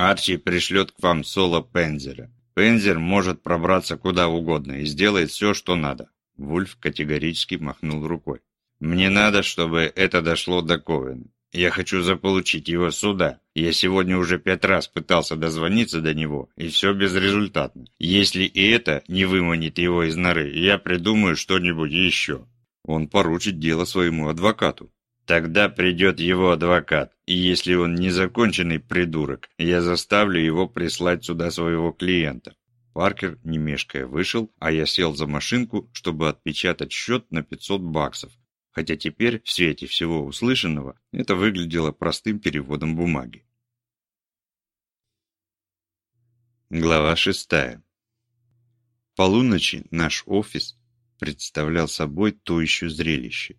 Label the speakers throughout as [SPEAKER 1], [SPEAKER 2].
[SPEAKER 1] Арчи пришлет к вам соло Пензера. Пензер может пробраться куда угодно и сделает все, что надо. Вульф категорически махнул рукой. Мне надо, чтобы это дошло до Ковена. Я хочу заполучить его сюда. Я сегодня уже пять раз пытался дозвониться до него, и все безрезультатно. Если и это не выманит его из норы, я придумаю что-нибудь еще. Он поручит дело своему адвокату. Тогда придет его адвокат, и если он незаконченный придурок, я заставлю его прислать сюда своего клиента. Паркер, не мешкая, вышел, а я сел за машинку, чтобы отпечатать счет на 500 баксов, хотя теперь в свете всего услышанного это выглядело простым переводом бумаги. Глава шестая. Полуночи наш офис представлял собой то еще зрелище.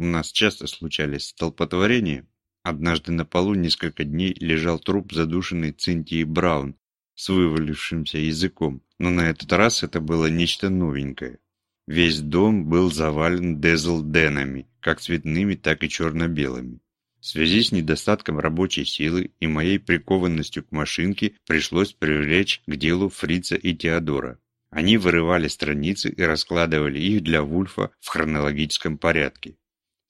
[SPEAKER 1] У нас часто случались столпотворения. Однажды на полу несколько дней лежал труп задушенной Цинтии Браун с вывалившимся языком, но на этот раз это было нечто новенькое. Весь дом был завален дезл-денами, как цветными, так и черно-белыми. В связи с недостатком рабочей силы и моей прикованностью к машинке пришлось привлечь к делу Фрица и Теодора. Они вырывали страницы и раскладывали их для Вульфа в хронологическом порядке.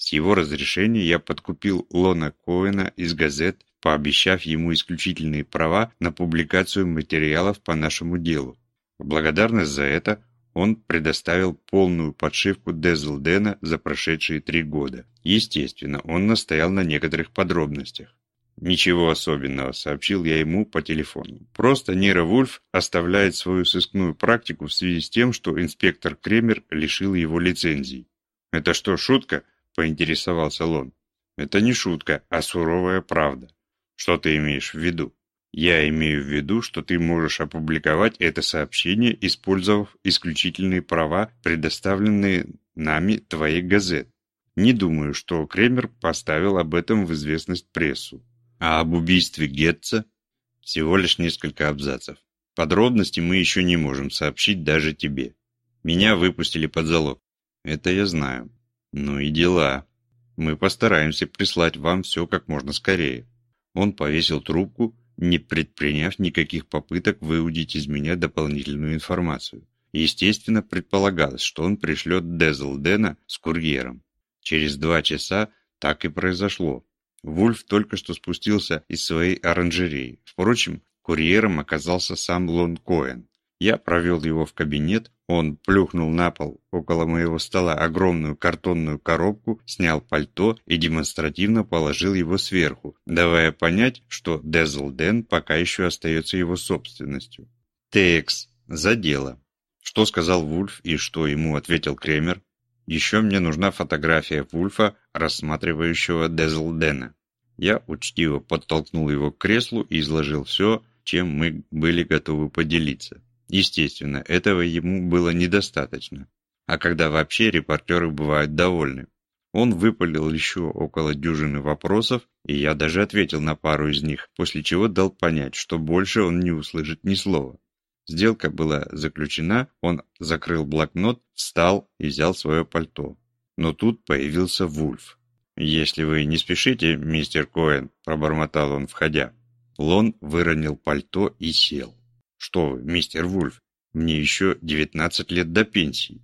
[SPEAKER 1] С его разрешения я подкупил Лона Коэна из газет, пообещав ему исключительные права на публикацию материалов по нашему делу. В благодарность за это он предоставил полную подшивку Дезлдена за прошедшие три года. Естественно, он настоял на некоторых подробностях. «Ничего особенного», — сообщил я ему по телефону. «Просто Нера Вульф оставляет свою сыскную практику в связи с тем, что инспектор Кремер лишил его лицензий». «Это что, шутка?» — поинтересовался Лон. «Это не шутка, а суровая правда. Что ты имеешь в виду?» Я имею в виду, что ты можешь опубликовать это сообщение, использовав исключительные права, предоставленные нами твоей газет. Не думаю, что Кремер поставил об этом в известность прессу. А об убийстве Гетца всего лишь несколько абзацев. Подробности мы еще не можем сообщить даже тебе. Меня выпустили под залог. Это я знаю. Ну и дела. Мы постараемся прислать вам все как можно скорее. Он повесил трубку не предприняв никаких попыток выудить из меня дополнительную информацию. Естественно, предполагалось, что он пришлет Дезлдена с курьером. Через два часа так и произошло. Вульф только что спустился из своей оранжереи. Впрочем, курьером оказался сам Лон Коэн. Я провел его в кабинет, он плюхнул на пол около моего стола огромную картонную коробку, снял пальто и демонстративно положил его сверху, давая понять, что Дезлден пока еще остается его собственностью. «Текс, за дело». Что сказал Вульф и что ему ответил Кремер? Еще мне нужна фотография Вульфа, рассматривающего Дезлдена. Я учтиво подтолкнул его к креслу и изложил все, чем мы были готовы поделиться. Естественно, этого ему было недостаточно. А когда вообще репортеры бывают довольны. Он выпалил еще около дюжины вопросов, и я даже ответил на пару из них, после чего дал понять, что больше он не услышит ни слова. Сделка была заключена, он закрыл блокнот, встал и взял свое пальто. Но тут появился Вульф. «Если вы не спешите, мистер Коэн», – пробормотал он, входя. Лон выронил пальто и сел. «Что мистер Вульф, мне еще 19 лет до пенсии.